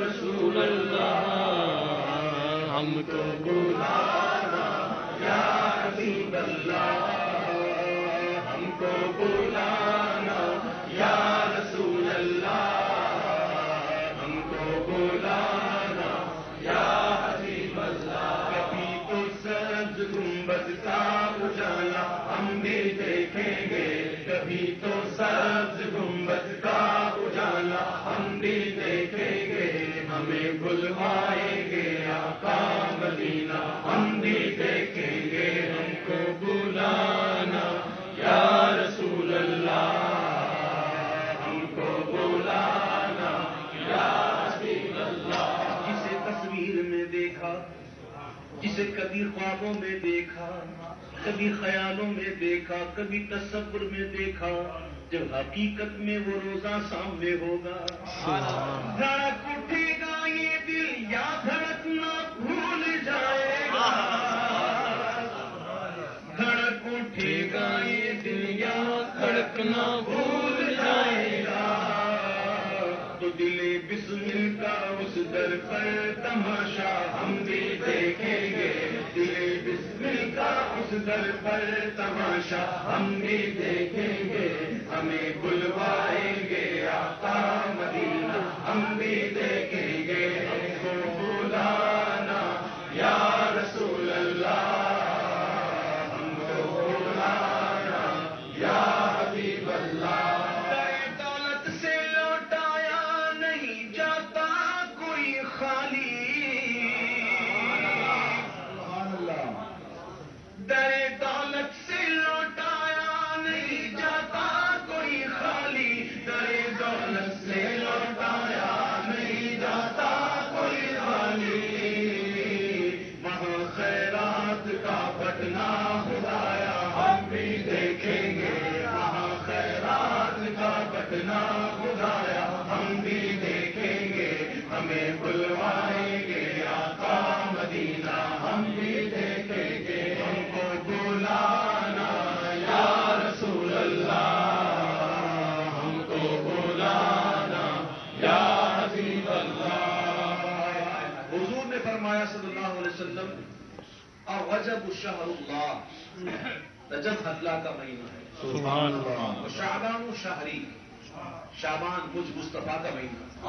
رسول اللہ ہم کو بلوائیں گے آقا مدینہ، ہم بھی دیکھیں گے ہم کو بلانا۔ یا رسول اللہ، ہم کو بلانا۔ یا حبیب اللہ، جسے تصویر میں دیکھا، جسے کبھی خوابوں میں دیکھا، کبھی خیالوں میں دیکھا، کبھی تصور میں دیکھا۔ جب حقیقت میں وہ روزہ سامنے ہوگا۔ دھڑک اٹھے گا یہ دل یا دھڑکنا بھول جائے گا۔ دھڑک اٹھے گا یہ دل یا دھڑکنا بھول جائے گا۔ تو دل بسمل کا اس در پر تماشا در پر تماشا ہم بھی دیکھیں گے ہمیں بلوائیں گے آقا مدینہ ہم بھی دیکھیں گے ہم کو بلانا یا کا بٹنا خدایا ہم بھی دیکھیں گے ہمیں بلوائیں گے آقا مدینہ ہم بھی دیکھیں گے ہم کو بلانا یا رسول اللہ ہم کو بلانا یا حبیب اللہ۔ حضور نے فرمایا صلی اللہ علیہ وسلم اور وجب الشہر اللہ۔ رجب اللہ کا مہینہ ہے۔ سبحان اللہ۔ شعبان شہری۔ شابان کچھ مصطفیٰ کا مہینہ۔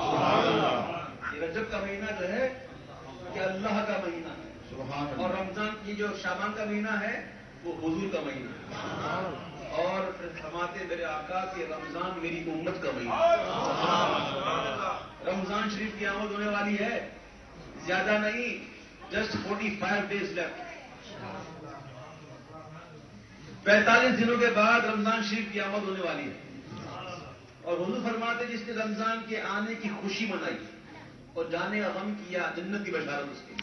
یہ رجب کا مہینہ جو ہے کہ اللہ کا مہینہ ہے۔ سبحان اور رمضان کی جو شابان کا مہینہ ہے وہ حضور کا مہینہ ہے۔ اور فرماتے میرے آقا کہ رمضان میری امت کا مہینہ رمضان شریف کی آمد ہونے والی ہے۔ زیادہ نہیں just forty five days left پینتالیس دنوں کے بعد رمضان شریف کی آمد ہونے والی ہے۔ اور حضور فرماتے جس نے رمضان کے آنے کی خوشی منائی اور جانے کا غم کیا جنت کی بشارت اس کی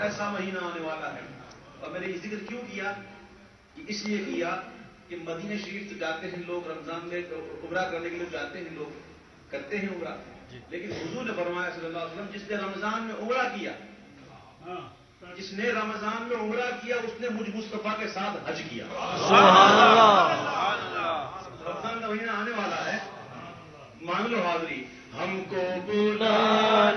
ایسا مہینہ آنے والا ہے۔ اور میں نے یہ ذکر کیوں کیا؟ کہ اس لیے کیا کہ مدینہ شریف سے جاتے ہیں لوگ رمضان میں عمرہ کرنے کے لیے جاتے ہیں لوگ کرتے ہیں عمرہ۔ لیکن حضور نے فرمایا صلی اللہ علیہ وسلم جس نے رمضان میں عمرہ کیا جس نے رمضان میں عمرہ کیا اس نے مجھ مصطفیٰ کے ساتھ حج کیا۔ رمضان کا مہینہ آنے والا ہے۔ مان لو حاضری۔ ہم کو بلا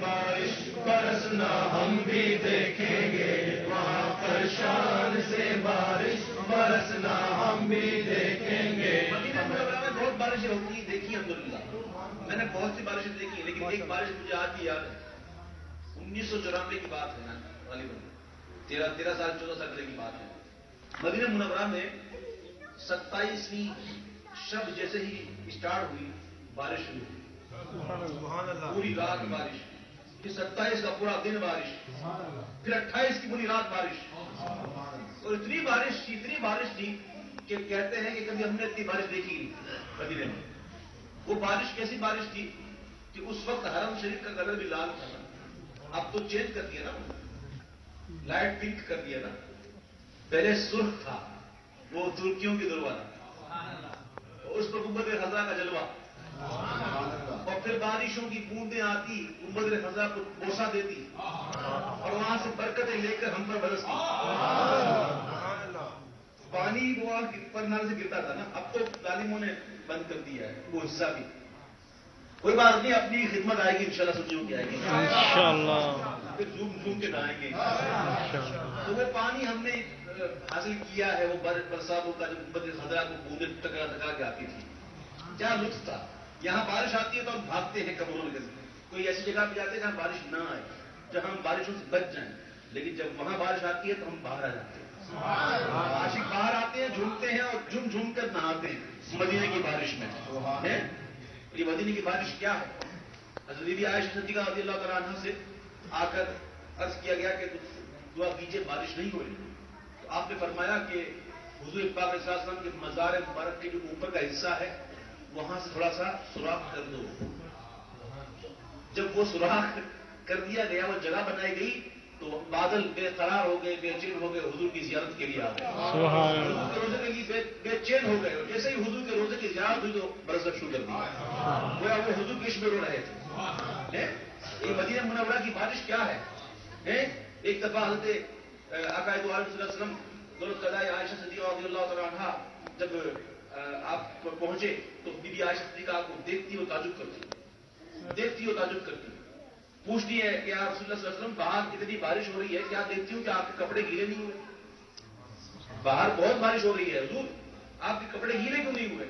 بارش برسنا ہم بھی دیکھیں گے۔ وہاں پر شان سے بارش برسنا ہم بھی دیکھیں گے۔ بہت بارشیں ہوتی دیکھی الحمدللہ۔ میں نے بہت سی بارشیں دیکھی لیکن ایک بارش مجھے آج بھی یاد ہے۔ انیس سو چورانوے کی بات ہے نا، غالباً۔ تیرہ تیرہ سال، چودہ سال پہلے کی بات ہے۔ مدینہ منورہ میں ستائیسویں شب جیسے ہی اسٹارٹ ہوئی، بارش شروع ہوئی۔ پوری رات بارش۔ پھر ستائیس کا پورا دن بارش۔ پھر اٹھائیس کی پوری رات بارش۔ اور اتنی بارش تھی اتنی بارش تھی کہ کہتے ہیں کہ کبھی ہم نے اتنی بارش دیکھی نہیں مدینے میں۔ وہ بارش کیسی بارش تھی کہ اس وقت حرم شریف کا کلر بھی لال تھا۔ اب تو چینج کر دیا نا۔ لائٹ پنک کر دیا نا۔ پہلے سرخ تھا وہ ترکیوں کی دروازہ اس پر گنبد خزرہ کا جلوہ۔ پھر بارشوں کی بوندیں آتی گنبد خزرہ کو بوسا دیتی۔ اور وہاں سے برکتیں لے کر ہم پر برستی۔ پانی وہ پر نال سے گرتا تھا نا اب تو تعلیموں نے بند کر دیا ہے وہ حصہ بھی۔ کوئی بات نہیں اپنی خدمت آئے گی انشاءاللہ سبزیوں کی آئے گی۔ پھر جھوم جھوم کے نہائیں گے۔ تو وہ پانی ہم نے حاصل کیا ہے وہ بر- برساتوں کا جو گنبد خزرہ کو بوندیں ٹکرا ٹکرا کے آتی تھی۔ کیا لطف تھا۔ یہاں بارش آتی ہے تو ہم بھاگتے ہیں کمروں کے کوئی ایسی جگہ پہ جاتے ہیں جہاں بارش نہ آئے جہاں ہم بارشوں سے بچ جائیں۔ لیکن جب وہاں بارش آتی ہے تو ہم باہر آ جاتے ہیں۔ عاشق باہر آتے ہیں جھومتے ہیں اور جھوم جھوم کر نہاتے ہیں۔ مدینے کی بارش میں؟ یہ مدینے کی بارش کیا ہے؟ حضرت عائشہ صدیقہ رضی اللہ تعالیٰ عنہ سے آ کر عرض کیا گیا کہ دعا کیجیے بارش نہیں ہو رہی۔ تو آپ نے فرمایا کہ حضور پاک علیہ السلام کے مزار مبارک کے جو اوپر کا حصہ ہے وہاں سے تھوڑا سا سوراخ کر دو۔ جب وہ سوراخ کر دیا گیا وہ جگہ بنائی گئی تو بادل بے قرار ہو گئے بے چین ہو گئے حضور کی زیارت کے لیے آ گئے۔ حضور کے روزے کے لیے بے, چین ہو گئے۔ جیسے ہی حضور کے روزے کی زیارت ہوئی تو برسک شروع کر دیا گویا وہ حضور کے میں رو رہے تھے؟ یہ مدینہ منورہ کی بارش کیا ہے؟ ایک دفعہ حضرت عقائد علیہ وسلم دولت قدائے عائشہ صدیقہ رضی اللہ تعالیٰ عنہ جب آپ پہنچے تو بی بی عائشہ صدیقہ آپ کو دیکھتی وہ تعجب کرتی دیکھتی ہو تعجب کرتی پوچھتی ہے کہ آپ رسول اللہ صلی اللہ علیہ وسلم، باہر اتنی بارش ہو رہی ہے؟ کیا دیکھتی ہوں کہ آپ کے کپڑے گیلے نہیں ہوئے؟ باہر بہت بارش ہو رہی ہے، حضور، آپ کے کپڑے گیلے کیوں نہیں ہوئے؟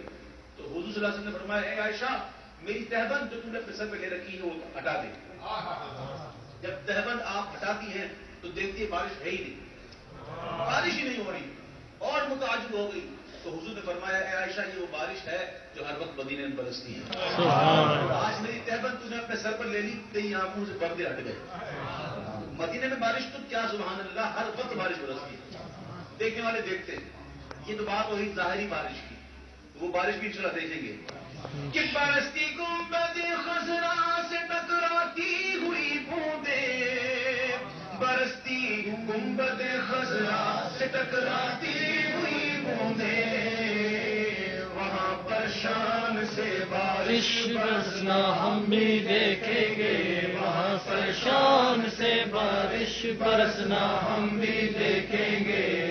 تو حضور صلی اللہ علیہ وسلم نے فرمایا، اے عائشہ، میری تہبند جو تم نے اپنے سر پہ لے رکھی ہے، وہ ہٹا دے۔ جب تہبند آپ ہٹاتی ہیں، تو دیکھتی ہے بارش ہے ہی نہیں۔ بارش ہی نہیں ہو رہی، اور متعجب ہو گئی۔ تو حضور نے فرمایا اے عائشہ یہ وہ بارش ہے جو ہر وقت مدینے میں برستی ہے. آج میری تہبت تم نے اپنے سر پر لے لی کئی آنکھوں سے پردے ہٹ گئے۔ مدینے میں بارش تو کیا سبحان اللہ ہر وقت بارش برستی ہے۔ دیکھنے والے دیکھتے ہیں یہ تو بات ہوئی ظاہری بارش کی۔ وہ بارش بھی انشاءاللہ دیکھیں گے۔ کہ برستی گنبد خزرا سے ٹکراتی ہوئی بوندے۔ برستی گنبد خزرا سے ٹکراتی ہوئی دے، وہاں پر شان سے بارش بارش برسنا ہم بھی دیکھیں گے۔ وہاں پر شان سے بارش برسنا ہم بھی دیکھیں گے۔